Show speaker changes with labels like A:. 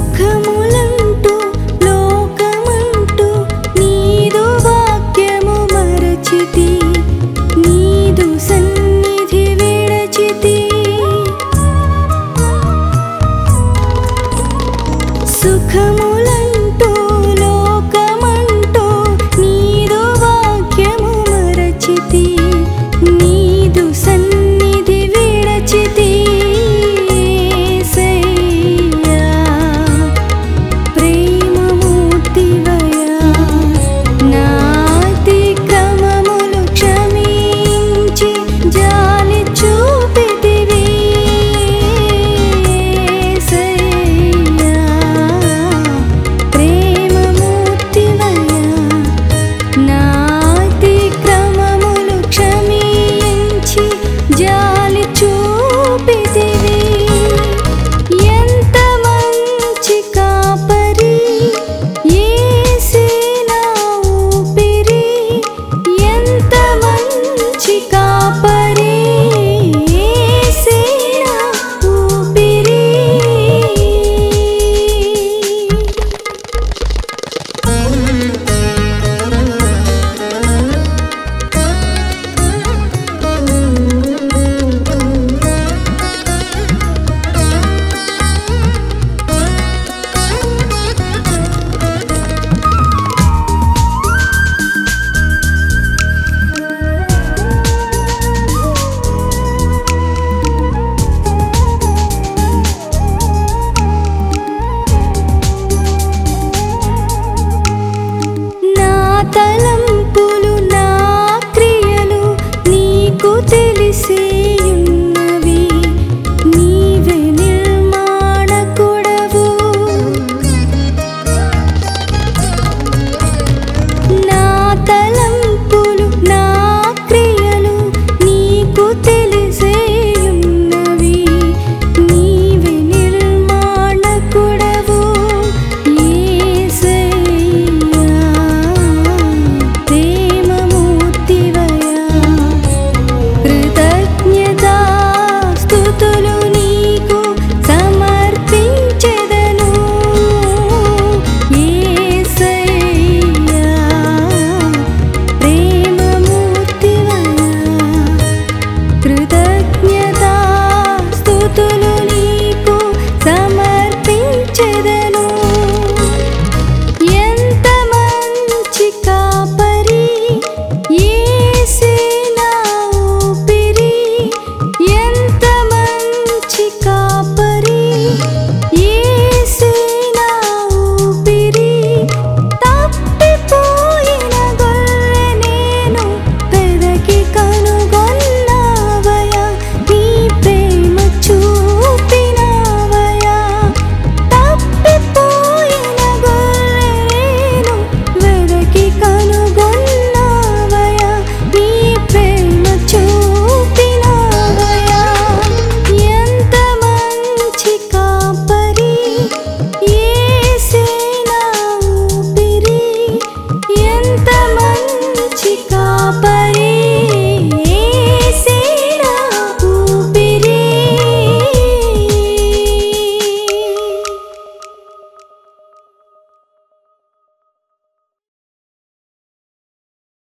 A: come